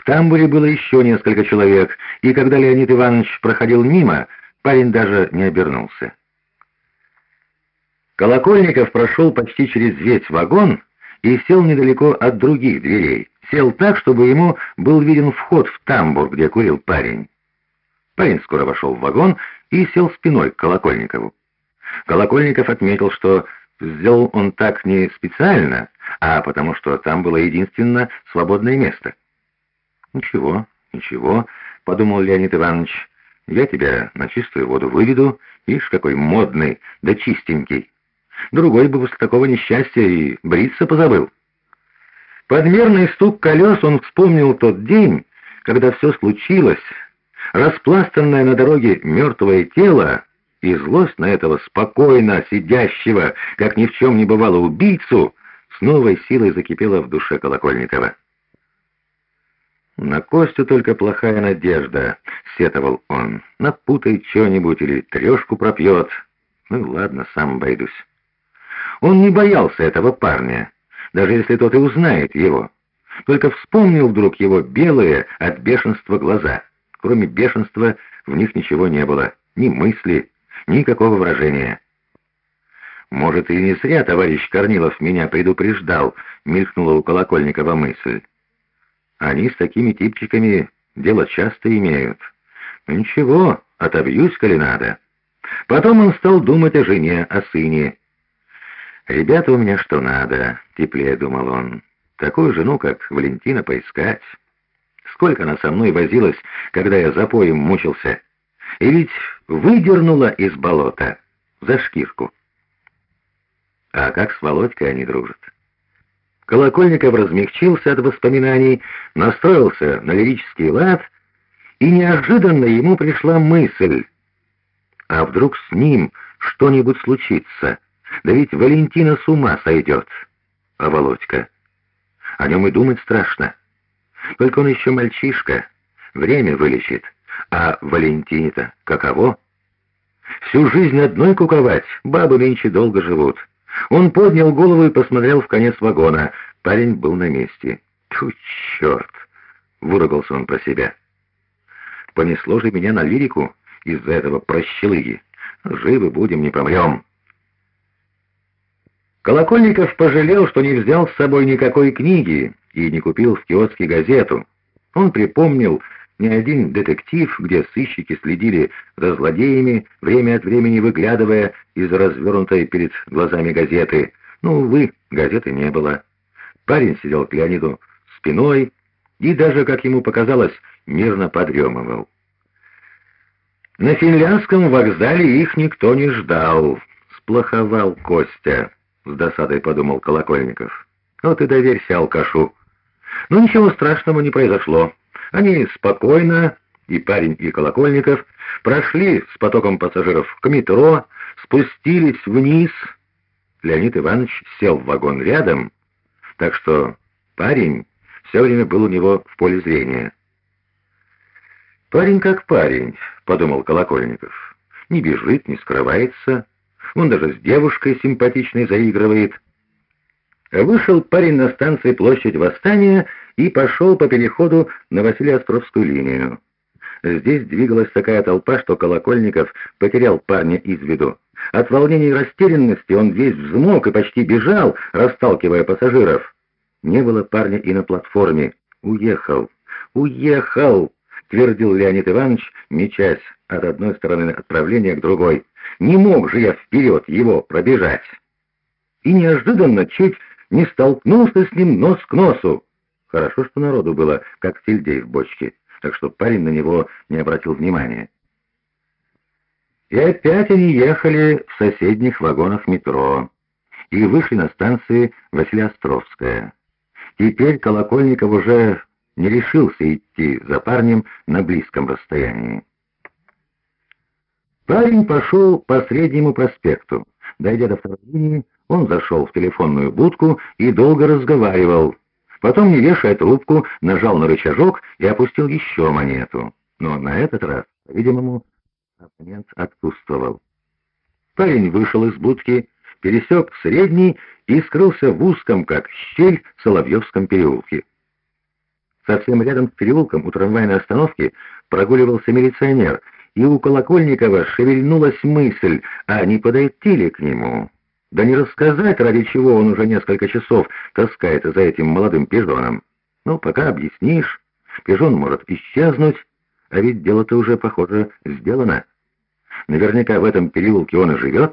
В тамбуре было еще несколько человек, и когда Леонид Иванович проходил мимо, парень даже не обернулся. Колокольников прошел почти через весь вагон и сел недалеко от других дверей. Сел так, чтобы ему был виден вход в тамбур, где курил парень. Парень скоро вошел в вагон и сел спиной к Колокольникову. Колокольников отметил, что сделал он так не специально, а потому что там было единственно свободное место. «Ничего, ничего», — подумал Леонид Иванович, — «я тебя на чистую воду выведу, ишь, какой модный, да чистенький. Другой бы после такого несчастья и бриться позабыл». Подмерный стук колес он вспомнил тот день, когда все случилось, распластанное на дороге мертвое тело, и злость на этого спокойно сидящего, как ни в чем не бывало, убийцу, с новой силой закипела в душе Колокольникова. «На Костю только плохая надежда», — сетовал он. «Напутает что-нибудь или трешку пропьет. Ну ладно, сам обойдусь». Он не боялся этого парня, даже если тот и узнает его. Только вспомнил вдруг его белые от бешенства глаза. Кроме бешенства в них ничего не было, ни мысли, никакого выражения. «Может, и не зря товарищ Корнилов меня предупреждал», — мелькнула у Колокольникова мысль. Они с такими типчиками дело часто имеют. Ну ничего, отобьюсь, коли надо. Потом он стал думать о жене, о сыне. «Ребята у меня что надо», — теплее думал он. «Такую жену, как Валентина, поискать. Сколько она со мной возилась, когда я за поем мучился. И ведь выдернула из болота за шкирку. А как с Володькой они дружат?» Колокольников размягчился от воспоминаний, настроился на лирический лад, и неожиданно ему пришла мысль, а вдруг с ним что-нибудь случится, да ведь Валентина с ума сойдет. А Володька? О нем и думать страшно. Только он еще мальчишка, время вылечит, а Валентине-то каково? Всю жизнь одной куковать, бабы меньше долго живут. Он поднял голову и посмотрел в конец вагона. Парень был на месте. «Тьфу, черт!» — выругался он про себя. «Понесло же меня на лирику из-за этого прощелыги. Живы будем, не помрем». Колокольников пожалел, что не взял с собой никакой книги и не купил в киоске газету. Он припомнил ни один детектив, где сыщики следили за злодеями, время от времени выглядывая из развернутой перед глазами газеты. Ну, увы, газеты не было. Парень сидел к Леониду спиной и даже, как ему показалось, мирно подремывал. На финляндском вокзале их никто не ждал. Сплоховал Костя, с досадой подумал Колокольников. Вот и доверься алкашу. Но ничего страшного не произошло. Они спокойно, и парень, и Колокольников, прошли с потоком пассажиров к метро, спустились вниз. Леонид Иванович сел в вагон рядом, так что парень все время был у него в поле зрения. «Парень как парень», — подумал Колокольников. «Не бежит, не скрывается. Он даже с девушкой симпатичной заигрывает». Вышел парень на станции площадь Восстания и пошел по переходу на Василиостровскую линию. Здесь двигалась такая толпа, что Колокольников потерял парня из виду. От волнения и растерянности он весь взмок и почти бежал, расталкивая пассажиров. Не было парня и на платформе. «Уехал! Уехал!» — твердил Леонид Иванович, мечась от одной стороны отправления к другой. «Не мог же я вперед его пробежать!» И неожиданно чуть не столкнулся с ним нос к носу. Хорошо, что народу было, как сельдей в бочке, так что парень на него не обратил внимания. И опять они ехали в соседних вагонах метро и вышли на станции Василиостровская. Теперь Колокольников уже не решился идти за парнем на близком расстоянии. Парень пошел по Среднему проспекту. Дойдя до второй линии, он зашел в телефонную будку и долго разговаривал, Потом, не вешая трубку, нажал на рычажок и опустил еще монету. Но на этот раз, по-видимому, абонент отсутствовал. Парень вышел из будки, пересек средний и скрылся в узком, как щель, Соловьевском переулке. Совсем рядом с переулком у трамвайной остановки прогуливался милиционер, и у Колокольникова шевельнулась мысль, а не подойти ли к нему? Да не рассказать, ради чего он уже несколько часов таскается за этим молодым пижоном. Ну, пока объяснишь, пижон может исчезнуть, а ведь дело-то уже, похоже, сделано. Наверняка в этом переулке он и живет,